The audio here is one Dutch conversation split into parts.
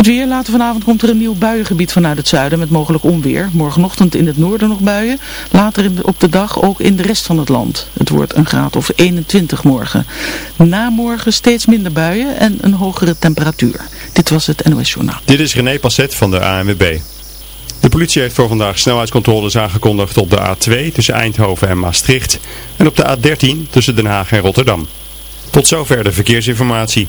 Het weer, later vanavond komt er een nieuw buiengebied vanuit het zuiden met mogelijk onweer. Morgenochtend in het noorden nog buien, later op de dag ook in de rest van het land. Het wordt een graad of 21 morgen. Na morgen steeds minder buien en een hogere temperatuur. Dit was het NOS Journaal. Dit is René Passet van de ANWB. De politie heeft voor vandaag snelheidscontroles aangekondigd op de A2 tussen Eindhoven en Maastricht en op de A13 tussen Den Haag en Rotterdam. Tot zover de verkeersinformatie.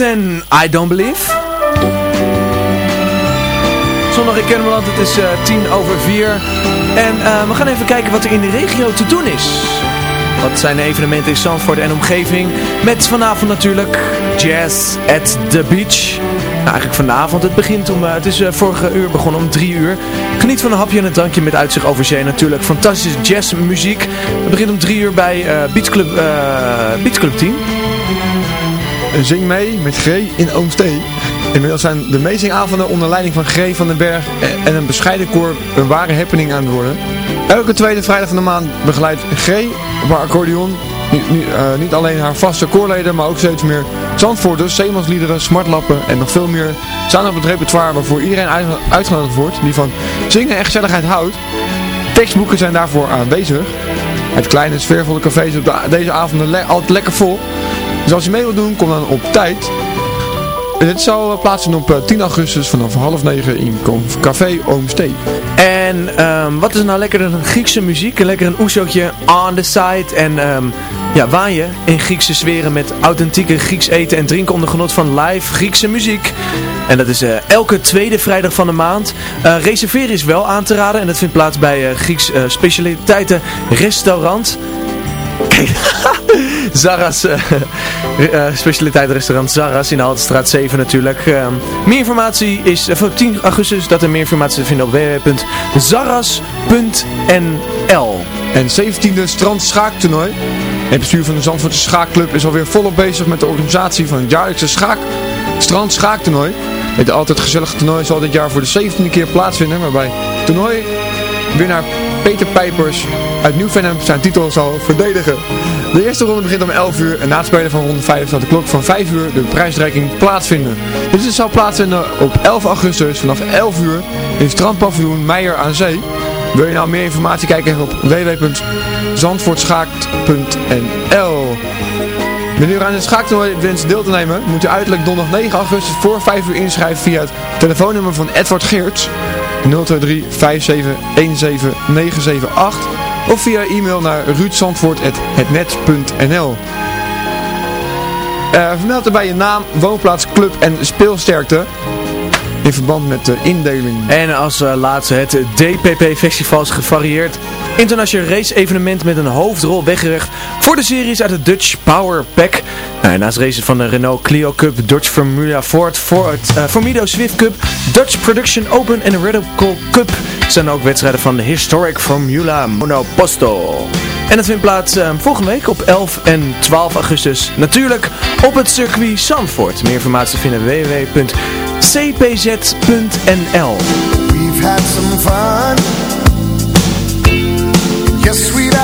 En I Don't Believe. Zondag in Kennemerland, het is eh, tien over vier. En eh, we gaan even kijken wat er in de regio te doen is. Wat zijn de evenementen in Zandvoort en omgeving? Met vanavond natuurlijk Jazz at the Beach. Nou, eigenlijk vanavond. Het begint om, eh, het is vorige uur begonnen om drie uur. Geniet van een hapje en een drankje met uitzicht over zee natuurlijk. Fantastische jazzmuziek. Het begint om drie uur bij Beach, Club, Beach Club 10. Zing mee met G in Oomstee. Inmiddels zijn de meezingavonden onder leiding van G van den Berg en een bescheiden koor een ware happening aan het worden. Elke tweede vrijdag van de maand begeleidt G op haar accordeon niet, niet, eh, alleen haar vaste koorleden, maar ook steeds meer Zandvoorters, zeemansliederen, smartlappen en nog veel meer staan op het repertoire waarvoor iedereen uit- uitgenodigd wordt die van zingen en gezelligheid houdt. Tekstboeken zijn daarvoor aanwezig. Het kleine sfeervolle café is op de- deze avonden altijd lekker vol. Dus als je mee wilt doen, kom dan op tijd. Dit zal eh, plaatsvinden op eh, 10 augustus vanaf half negen in Café Oomstee. En ehm, wat is nou lekker dan Griekse muziek? Lekker een oesootje on the side. En ehm, ja, waaien in Griekse sferen met authentieke Grieks eten en drinken onder genot van live Griekse muziek. En dat is eh, elke tweede vrijdag van de maand. Eh, reserveren is wel aan te raden en dat vindt plaats bij eh, Grieks eh, specialiteiten restaurant. Zara's uh, specialiteit restaurant Zara's in de Haltestraat 7 natuurlijk. Ehm, meer informatie is uh, voor 10 augustus dat er meer informatie te vinden op www.zaras.nl En 17e strand schaaktoernooi. Het bestuur van de Zandvoortse Schaakclub is alweer volop bezig met de organisatie van het jaarlijkse schaak, strand schaaktoernooi. Het altijd gezellige toernooi zal dit jaar voor de 17e keer plaatsvinden, waarbij toernooi winnaar Peter Pijpers uit Nieuw-Vennep zijn titel zal verdedigen. De eerste ronde begint om 11 uur en na het spelen van ronde 5 zal de klok van 5 uur de prijsreiking plaatsvinden. Dit zal plaatsvinden op 11 augustus vanaf 11 uur in het strandpaviljoen Meijer aan Zee. Wil je nou meer informatie kijken op www.zandvoortschaakt.nl Wanneer u aan het schaaktoernooi wenst deel te nemen, moet u uiterlijk donderdag 9 augustus voor 5 uur inschrijven via het telefoonnummer van Edward Geerts 023 57 17 978 of via e-mail naar ruudzandvoort.hetnet.nl uh, Vermeld erbij je naam, woonplaats, club en speelsterkte in verband met de indeling. En als uh, laatste het DPP Festival is gevarieerd. Internationaal race evenement met een hoofdrol weggerecht voor de series uit de Dutch Power Pack. Nou, naast races van de Renault Clio Cup, Dutch Formula Ford, Ford uh, Formido Swift Cup, Dutch Production Open en de Radical Cup zijn ook wedstrijden van de Historic Formula Monoposto. En dat vindt plaats uh, volgende week op 11 en 12 augustus. Natuurlijk op het circuit Zandvoort. Meer informatie vinden www.cpz.nl We've had some fun. Yes, we've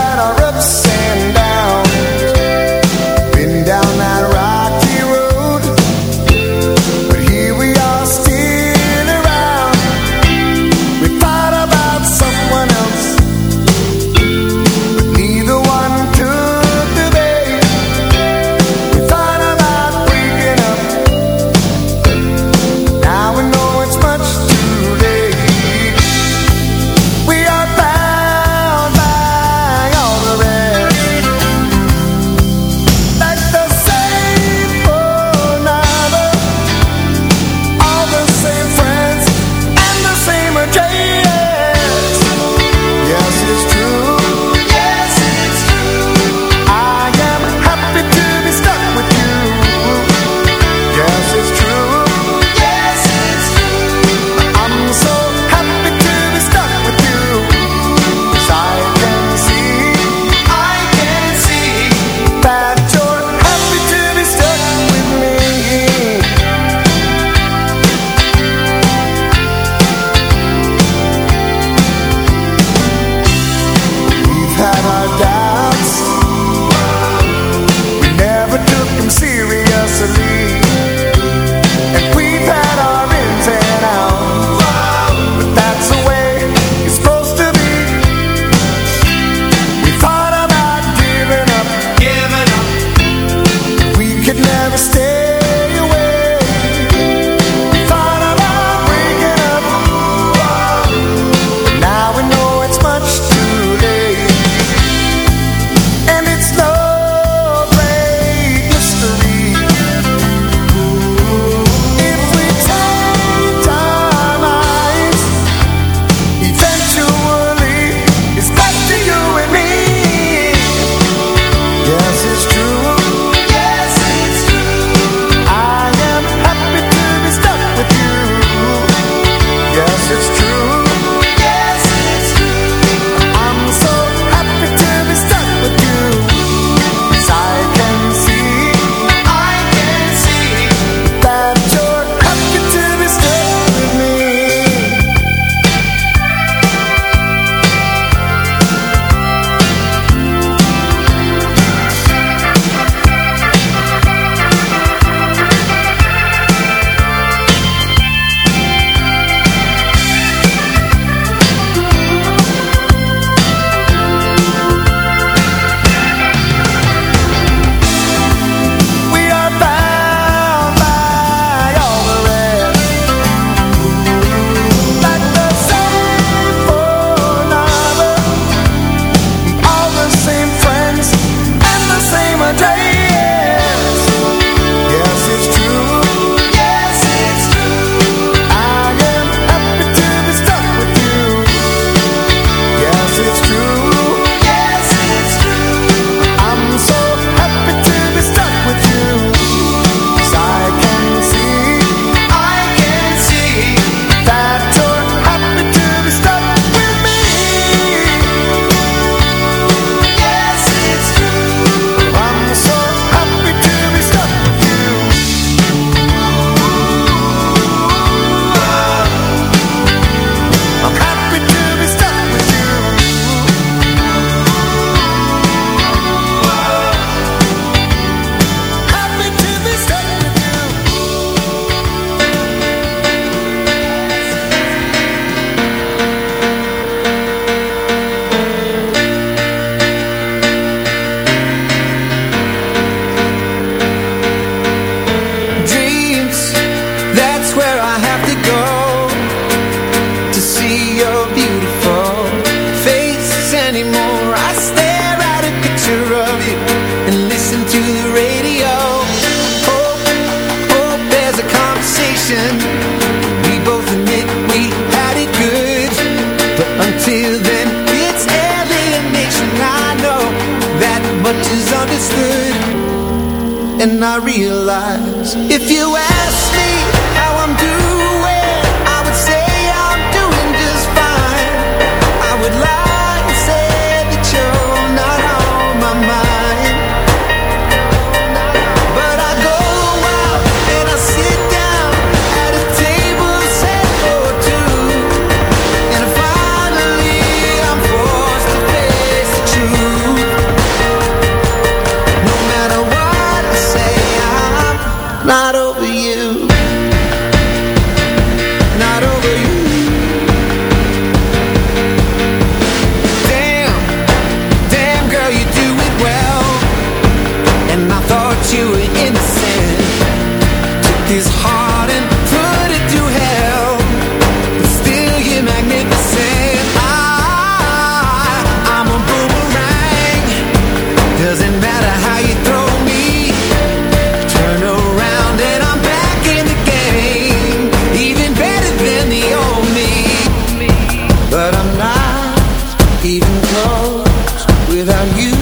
even close without you.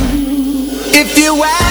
If you ask.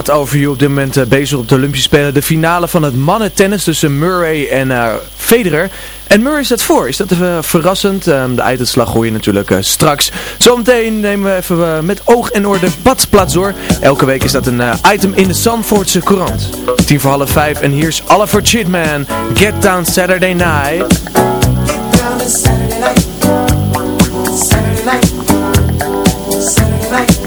Het over je op dit moment eh, bezig op de Olympische Spelen. De finale van het mannen tennis tussen Murray en eh, Federer. En Murray staat voor. Is dat even eh, verrassend? Ehm, de uitslag hoor je natuurlijk straks. Zometeen nemen we even met oog en oor de badplaats door. Elke week is dat een item in de Sanfordse Courant. Tien voor half vijf en hier is Oliver Chitman. Get Down Saturday Night. Down Saturday night. Saturday night. Saturday night.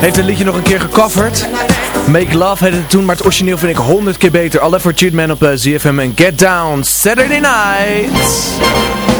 Heeft het liedje nog een keer gecoverd. Make Love heette het toen, maar het origineel vind ik 100 keer beter. Alle voor Cheat Man op eh, ZFM en Get Down Saturday Night.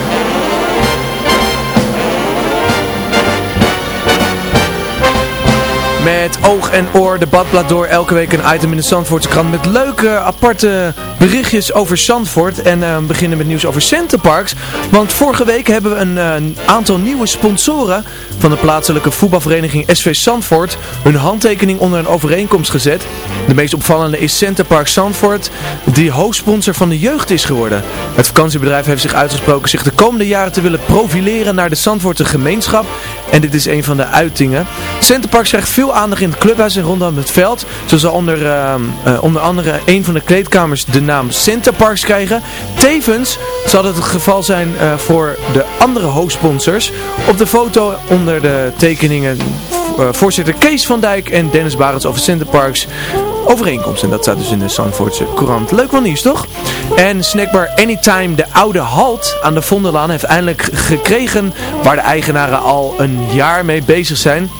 Met oog en oor de badblad door elke week een item in de Zandvoortse krant met leuke aparte berichtjes over Zandvoort. En eh, we beginnen met nieuws over Centerparks. Want vorige week hebben we een, eh, aantal nieuwe sponsoren van de plaatselijke voetbalvereniging SV Zandvoort hun handtekening onder een overeenkomst gezet. De meest opvallende is Centerparks Zandvoort, die hoofdsponsor van de jeugd is geworden. Het vakantiebedrijf heeft zich uitgesproken zich de komende jaren te willen profileren naar de Zandvoortse gemeenschap. En dit is een van de uitingen. Centerparks krijgt veel aandacht in het clubhuis en rondom het veld. Zo zal onder, uh, uh, onder andere een van de kleedkamers de naam Centerparks krijgen. Tevens zal het het geval zijn uh, voor de andere hoofdsponsors. Op de foto onder de tekeningen voorzitter Kees van Dijk en Dennis Barends over Centerparks overeenkomst. En dat staat dus in de Zandvoortse Courant. Leuk wel nieuws, toch? En snackbar Anytime, de oude halt aan de Vondellaan, heeft eindelijk gekregen waar de eigenaren al een jaar mee bezig zijn.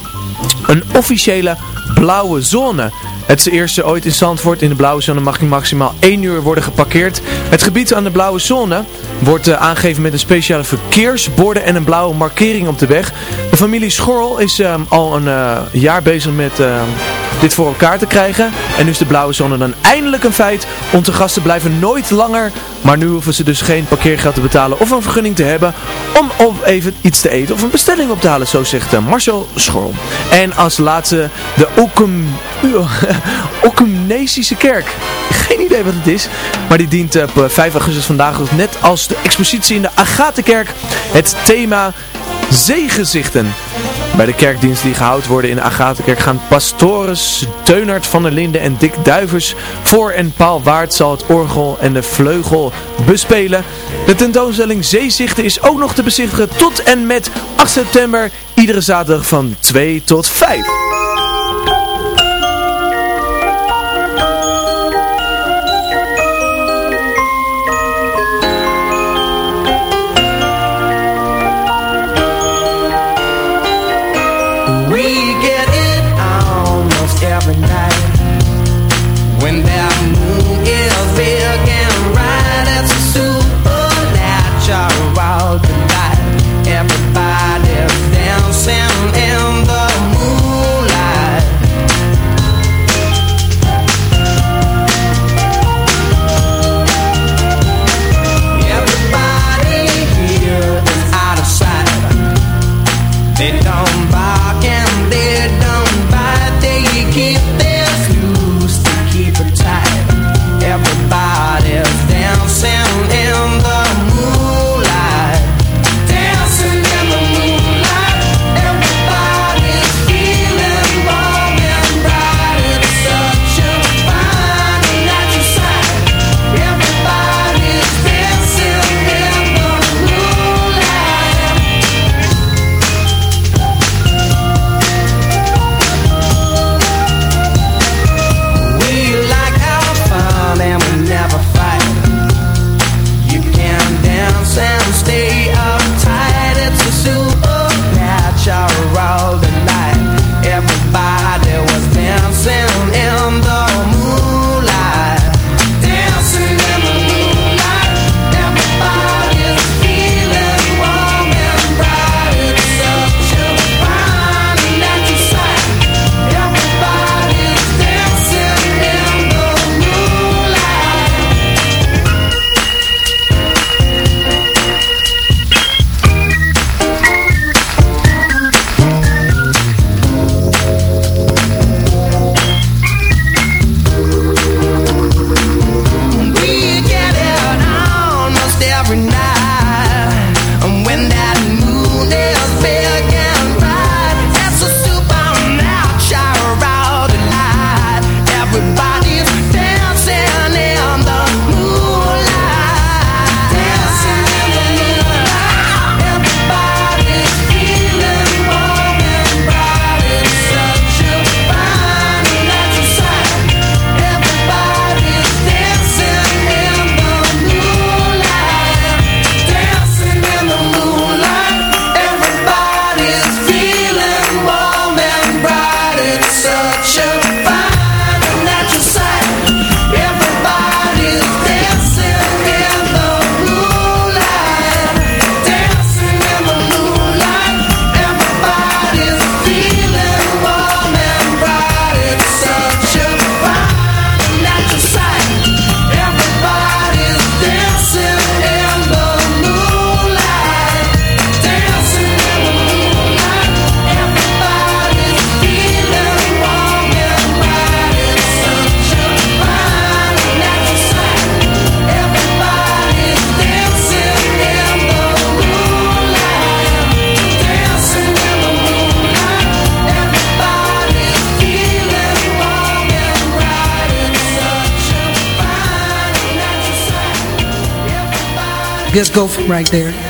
Een officiële blauwe zone. Het is de eerste ooit in Zandvoort. In de blauwe zone mag je maximaal 1 uur worden geparkeerd. Het gebied aan de blauwe zone wordt uh, aangegeven met een speciale verkeersborden en een blauwe markering op de weg. De familie Schorl is um, al een uh, jaar bezig met... Dit voor elkaar te krijgen. En nu is de blauwe zone dan eindelijk een feit. Onze gasten blijven nooit langer. Maar nu hoeven ze dus geen parkeergeld te betalen of een vergunning te hebben om even iets te eten of een bestelling op te halen. Zo zegt uh, Marcel Schorl. En als laatste de Okum, Okumnesische kerk. Geen idee wat het is. Maar die dient op 5 augustus vandaag net als de expositie in de Agatenkerk het thema zeegezichten. Bij de kerkdiensten die gehouden worden in Agatenkerk gaan pastores Teunert van der Linden en Dick Duivers voor en Paul Waard zal het orgel en de vleugel bespelen. De tentoonstelling Zeezichten is ook nog te bezichtigen tot en met 8 september, iedere zaterdag van 2 tot 5. just go from right there.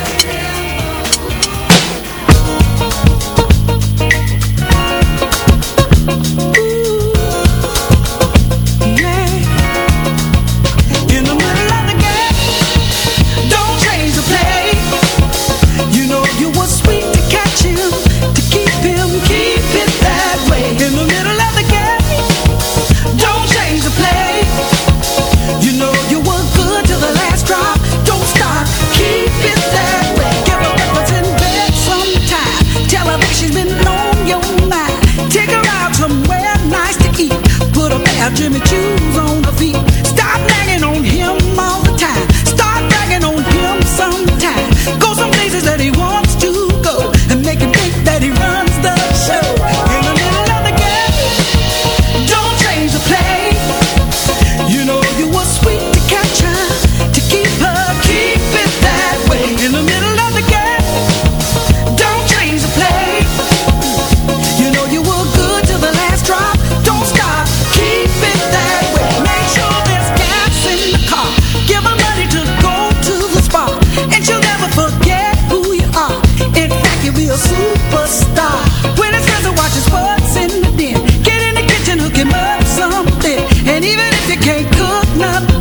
if you can't cook, nothing.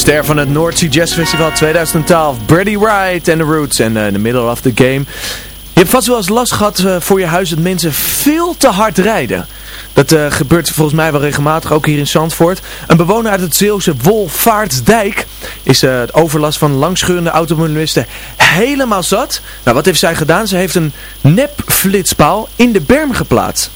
ster van het North Sea Jazz Festival 2012, Brady Wright en The Roots en uh, The Middle of the Game. Je hebt vast wel eens last gehad eh, voor je huis dat mensen veel te hard rijden. Dat eh, gebeurt volgens mij wel regelmatig, ook hier in Zandvoort. Een bewoner uit het Zeeuwse Wolvaartsdijk is het overlast van langsgeurende automobilisten helemaal zat. Nou, wat heeft zij gedaan? Ze heeft een nep flitspaal in de berm geplaatst.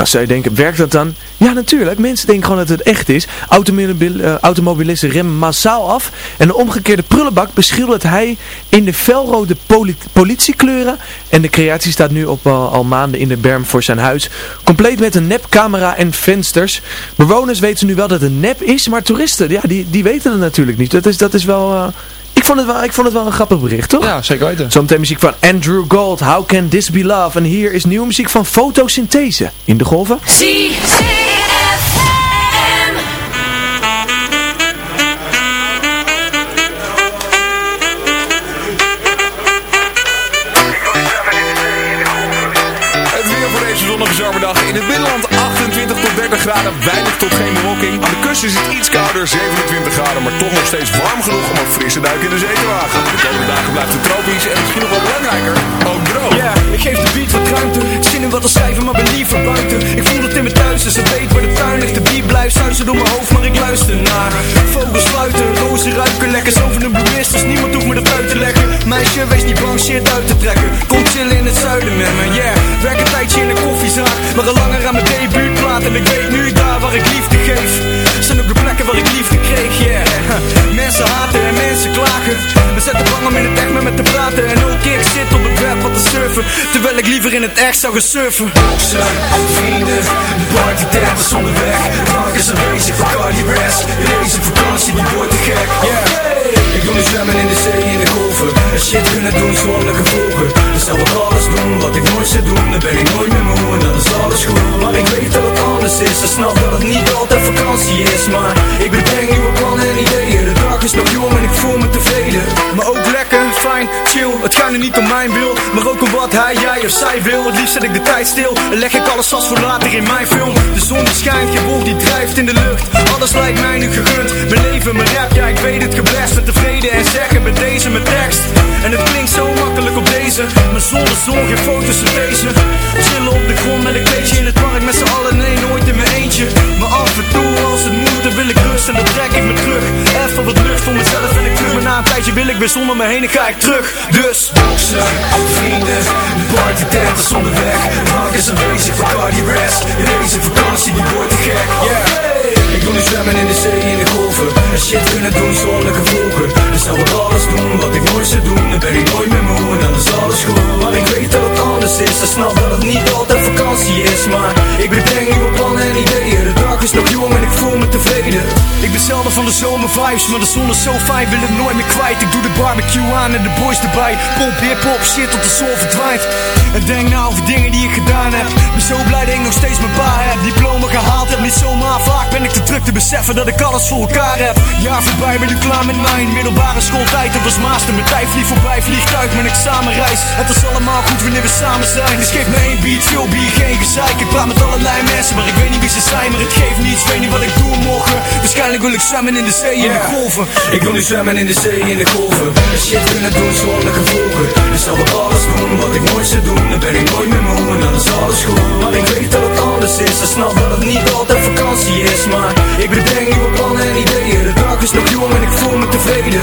Nou, zou je denken, werkt dat dan? Ja, natuurlijk. Mensen denken gewoon dat het echt is. Eh, Automobilisten remmen massaal af. En de omgekeerde prullenbak beschildert hij in de felrode politiekleuren. En de creatie staat nu op eh, al, maanden in de berm voor zijn huis. Compleet met een nepcamera en vensters. Bewoners weten nu wel dat het nep is, maar toeristen, ja, die, die weten het natuurlijk niet. Dat is, dat is wel... Eh, ik vond het wel een grappig bericht, toch? Ja, zeker weten. Zometeen muziek van Andrew Gold, How Can This Be Love? En hier is nieuwe muziek van Fotosynthese in de golven. 30 graden, weinig tot geen bewolking. Aan de kust is het iets kouder, 27 graden, maar toch nog steeds warm genoeg om een frisse duik in de zee te wagen. De komende dagen blijft het tropisch en misschien nog wel belangrijker, ook droog. Ja, ik geef de beat wat ruimte. Zin in wat te schrijven, maar ben liever buiten. Ik voel het in mijn thuis, dus ze weet waar de tuin ligt. De beat blijft zuizen door mijn hoofd, maar ik luister naar. Vogels fluiten, rozen ruiken lekker. Zo van de bewust, dus niemand hoeft me dat uit te leggen. Meisje, wees niet bang, shit uit te trekken. Kom chillen in het zuiden met me, yeah. Werk een tijdje in de koffiezaak, maar mijn debuutplaat. Ik weet nu daar waar ik liefde geef. Zijn ook de plekken waar ik liefde kreeg. Mensen haten en mensen klagen. We zetten bang om in het echt met me te praten. En ook ik zit op het web wat te surfen. Terwijl ik liever in het echt zou gaan surfen. Boksen, vrienden, de party tent is onderweg. Drank is aanwezig voor Cardi Rest. Deze vakantie die wordt te gek, yeah. Ik wil nu zwemmen in de zee in de golven. En shit kunnen doen zonder gevolgen. Dus zou ik alles doen wat ik nooit zou doen. Dan ben ik nooit meer moe en dat is alles goed. Maar ik weet dat het anders is. En snap dat het niet altijd vakantie is. Maar ik bedenk nieuwe plannen en ideeën. De dag is nog jong en ik voel me tevreden. Maar ook lekker, fijn, chill. Het gaat nu niet om mijn wil. Maar ook om wat hij, jij of zij wil. Het liefst zet ik de tijd stil. En leg ik alles vast voor later in mijn film. De zon die schijnt, je wolk die drijft in de lucht. Alles lijkt mij nu gegund. Mijn leven, mijn rap, ja ik weet het geblest. En tevreden en zeggen met deze mijn tekst. En het klinkt zo makkelijk op deze. Maar zonder zon, geen foto's van deze. Chillen op de grond met een kleedje in het park. Met z'n allen, nee nooit in mijn eentje. Maar af en toe als het moet, dan wil ik rust en dan trek ik me terug. Even wat lucht voor mezelf en ik terug. Maar na een tijdje wil ik weer zonder me heen en ik terug. Dus boksen, vrienden, de party tent is onderweg. Drank is aanwezig voor Cardi Rest. Deze vakantie die wordt te gek, yeah. Ik wil nu zwemmen in de zee in de golven. En shit kunnen doen zonder gevolgen. Dus zou ik alles doen wat ik nooit zou doen. Dan ben ik nooit meer moe en dan is alles goed. Maar ik weet dat het anders is. En snap dat het niet altijd vakantie is. Maar ik bedenk nieuwe plannen en ideeën. Dag is nog jong en ik voel me tevreden. Ik ben zelden van de zomervibes, maar de zon is zo fijn, wil het nooit meer kwijt. Ik doe de barbecue aan en de boys erbij. Pop, hip-hop, shit tot de zon verdwijnt. En denk nou over dingen die ik gedaan heb. Ben zo blij dat ik nog steeds mijn pa heb. Diploma gehaald heb, niet zomaar vaak ben ik te druk te beseffen dat ik alles voor elkaar heb. Jaar voorbij, ben nu klaar met mijn middelbare schooltijd. Dat was master, mijn tijd vlieg voorbij, vliegtuig, mijn examenreis. Het is allemaal goed wanneer we samen zijn. Dus geef me één beat, veel bier, geen gezeik. Ik praat met allerlei mensen, maar ik weet niet wie ze zijn. Maar het geeft niets, weet niet wat ik doe morgen. Waarschijnlijk wil ik zwemmen in de zee, in de golven. Ik wil nu zwemmen in de zee, in de golven. En shit kunnen doen zonder gevolgen. Dus zal ik alles doen wat ik nooit zou doen. Dan ben ik nooit meer moe en dan is alles goed. Maar ik weet dat het anders is. En snap dat het niet altijd vakantie is. Maar ik bedenk nieuwe plannen en ideeën. De dag is nog jong en ik voel me tevreden.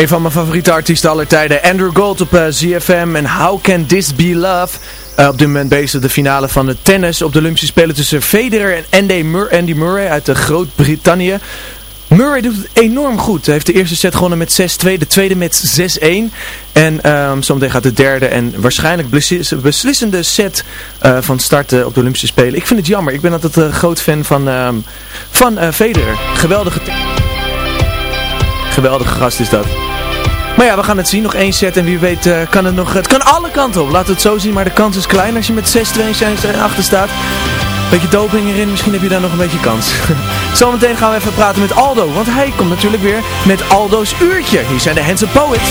Een van mijn favoriete artiesten aller tijden, Andrew Gold op eh, ZFM en How Can This Be Love? Uh, op dit moment bezig de finale van de tennis op de Olympische Spelen tussen Federer en Andy, Mur Andy Murray uit uh, Groot-Brittannië. Murray doet het enorm goed. Hij heeft de eerste set gewonnen met 6-2, de tweede met 6-1. En um, zometeen gaat de derde en waarschijnlijk beslissende set van starten op de Olympische Spelen. Ik vind het jammer. Ik ben altijd een groot fan van, um, van Federer. Geweldige... Geweldige gast is dat. Maar ja, we gaan het zien. Nog één set en wie weet uh, kan het nog... Het kan alle kanten op. We het zo zien. Maar de kans is klein als je met 6-2 achter staat. Beetje doping erin. Misschien heb je daar nog een beetje kans. Zometeen gaan we even praten met Aldo. Want hij komt natuurlijk weer met Aldo's uurtje. Hier zijn de Handsome Poets.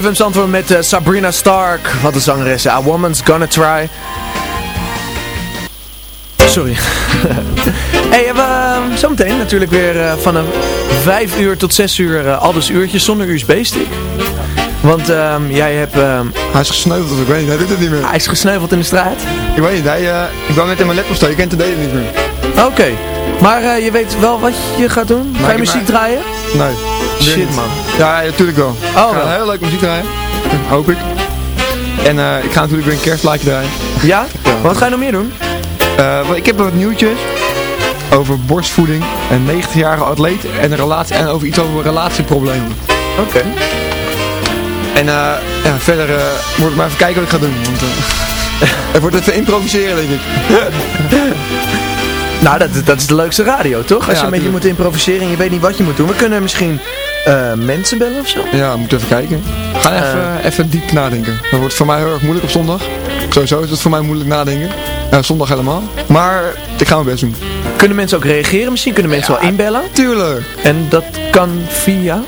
CFM Zandvoort met eh, Sabrina Stark. Wat een zangeres. A Woman's Gonna Try. Sorry. hey, we hebben zometeen natuurlijk weer eh, van een 5 uur tot 6 uur uh, al dus uurtjes zonder USB-stick. Want ehm, jij hebt... ehm, Hij is gesneuveld, of ik weet niet, hij doet het niet meer. hij is gesneuveld in de straat. Ik weet niet, hij, ik wou net in mijn laptop staan, je kent de delen niet meer. Oké. Maar je weet wel wat je gaat doen? Ga je muziek maar- draaien? Nee. Shit, man. Ja, ja, natuurlijk wel. Oh, ik ga heel leuk muziek draaien. Hoop ik. En eh, ik ga natuurlijk weer een kerstplaatje draaien. Ja? Wat ga je nog meer doen? Eh, ik heb wat nieuwtjes over borstvoeding, een 90-jarige atleet en, een relatie, en over iets over relatieproblemen. Oké. En eh, ja, verder moet ik maar even kijken wat ik ga doen. Want, het wordt even improviseren, denk ik. Nou, dat, dat is de leukste radio, toch? Als Ja, je een beetje moet improviseren en je weet niet wat je moet doen. We kunnen misschien eh, mensen bellen of zo. Ja, we moeten even kijken. We gaan even, even diep nadenken. Dat wordt voor mij heel erg moeilijk op zondag. Sowieso is het voor mij moeilijk nadenken. Ja, zondag helemaal. Maar ik ga mijn best doen. Kunnen mensen ook reageren? Misschien kunnen mensen wel inbellen. Tuurlijk. En dat kan via...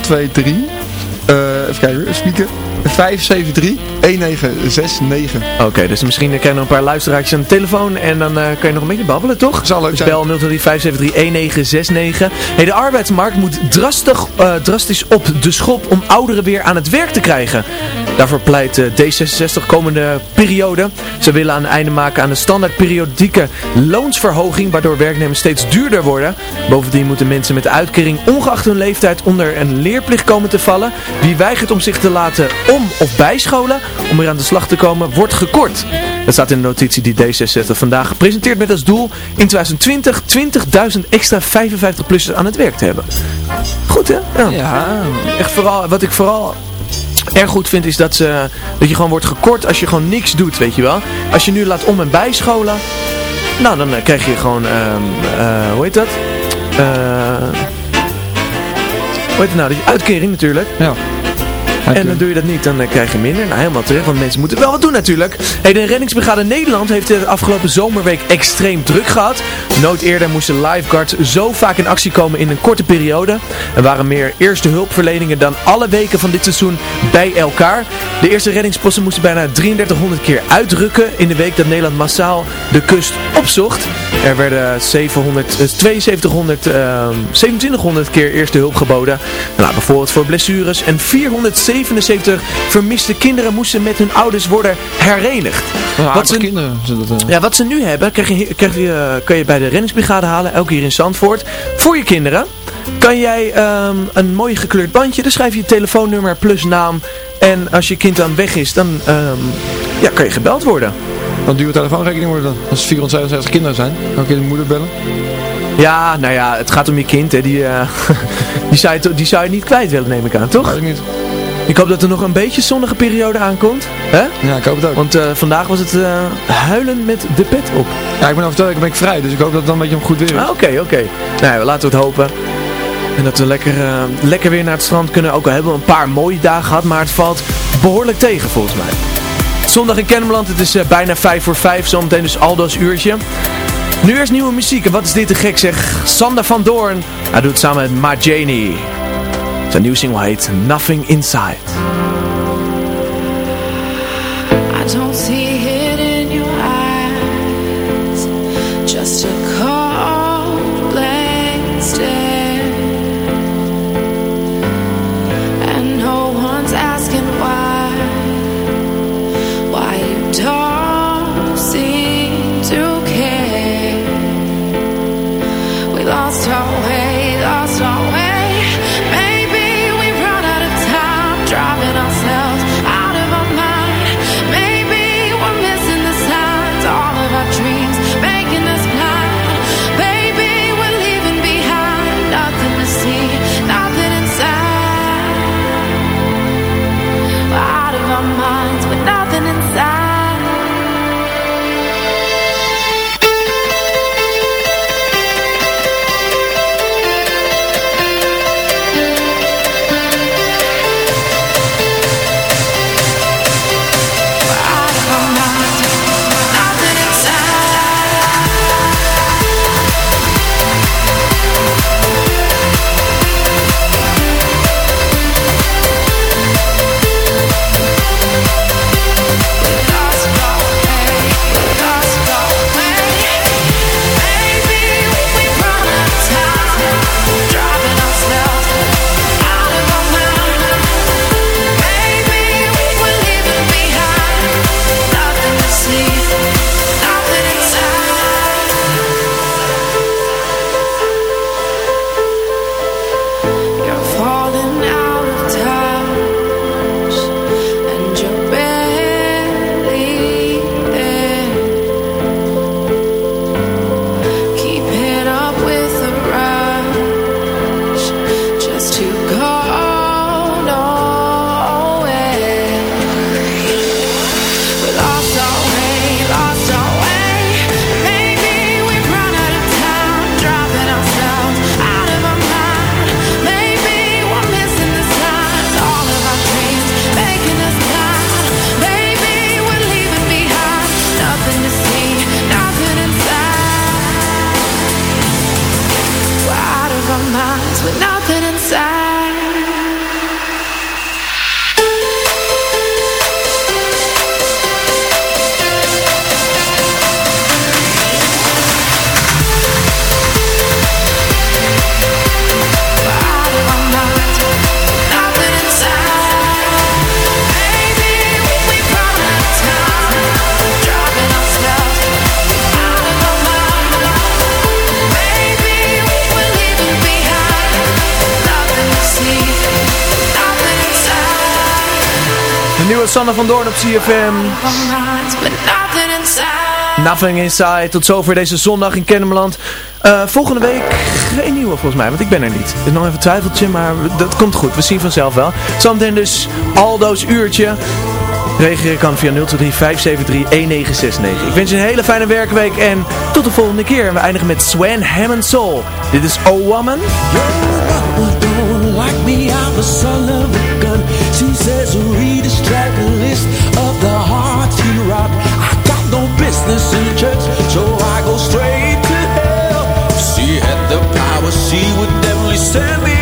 023. eh even kijken, speaker. 573 1969. Oké, dus misschien je nog een paar luisteraars aan de telefoon en dan eh, kan je nog een beetje babbelen, toch? Zal leuk dus zijn. bel 023 Hey, de arbeidsmarkt moet drastisch, eh, drastisch op de schop om ouderen weer aan het werk te krijgen. Daarvoor pleit eh, D66 komende periode. Ze willen aan einde maken aan de standaard periodieke loonsverhoging, waardoor werknemers steeds duurder worden. Bovendien moeten mensen met uitkering ongeacht hun leeftijd onder een leerplicht komen te vallen. Wie weigert om zich te laten om- of bijscholen om weer aan de slag te komen, wordt gekort. Dat staat in de notitie die D66 vandaag gepresenteerd met als doel in 2020 20.000 extra 55-plussers aan het werk te hebben. Goed hè? Ja. Echt vooral, wat ik vooral erg goed vind is dat, ze, dat je gewoon wordt gekort als je gewoon niks doet, weet je wel. Als je nu laat om- en bijscholen, nou dan eh, krijg je gewoon, ehm, eh, hoe heet dat? Eh, hoe heet het nou? Uitkering natuurlijk. Ja. En dan doe je dat niet, dan eh, krijg je minder. Nou, helemaal terecht, want mensen moeten wel wat doen natuurlijk. Hey, de reddingsbrigade Nederland heeft de afgelopen zomerweek extreem druk gehad. Nooit eerder moesten lifeguards zo vaak in actie komen in een korte periode. Er waren meer eerste hulpverleningen dan alle weken van dit seizoen bij elkaar. De eerste reddingsposten moesten bijna 3300 keer uitrukken in de week dat Nederland massaal de kust opzocht. Er werden 700, eh, 7200, ehm, 2700 keer eerste hulp geboden. Nou, bijvoorbeeld voor blessures. En 477 vermiste kinderen moesten met hun ouders worden herenigd. wat ze, kinderen dat, eh. ja, wat ze nu hebben, krijg je, krijg je, eh, kan je bij de reddingsbrigade halen, elke hier in Zandvoort. Voor je kinderen kan jij ehm, een mooi gekleurd bandje, daar schrijf je je telefoonnummer plus naam. En als je kind dan weg is, dan ehm, ja, kan je gebeld worden. Wat duurt telefoonrekening worden dan? Als er 467 kinderen zijn, kan ik je de moeder bellen? Ja, nou ja, het gaat om je kind, hè. Die, eh, die, zou je, die zou je niet kwijt willen, neem ik aan, toch? Weet ik niet. Ik hoop dat er nog een beetje zonnige periode aankomt. Hè? Ja, ik hoop het ook. Want eh, vandaag was het eh, huilen met de pet op. Ja, ik ben overtuigd, ik ben ik vrij, dus ik hoop dat het dan een beetje goed weer is. Ah, Oké, oké. Nou ja, laten we het hopen. En dat we lekker, lekker weer naar het strand kunnen. Ook al hebben we een paar mooie dagen gehad, maar het valt behoorlijk tegen volgens mij. Zondag in Kennemerland, het is eh, bijna 5 voor 5, zometeen dus Aldo's uurtje. Nu eerst nieuwe muziek, en wat is dit te gek zeg. Sander van Doorn, hij doet het samen met Ma Janie. Zijn nieuwe heet Nothing Inside. Nieuwe Sander van Doorn op CFM. Nothing Inside. Tot zover deze zondag in Kennemerland. Eh, volgende week geen nieuwe volgens mij, want ik ben er niet. Is nog even twijfeltje, maar dat komt goed. We zien vanzelf wel. Zometeen dus Aldo's uurtje. Reageren kan via 023 573 1969. Ik wens je een hele fijne werkweek en tot de volgende keer. En we eindigen met Swan Hammond Soul. Dit is Oh Woman. She says, read this track list of the hearts he robbed. I got no business in church, so I go straight to hell. She had the power, she would definitely send me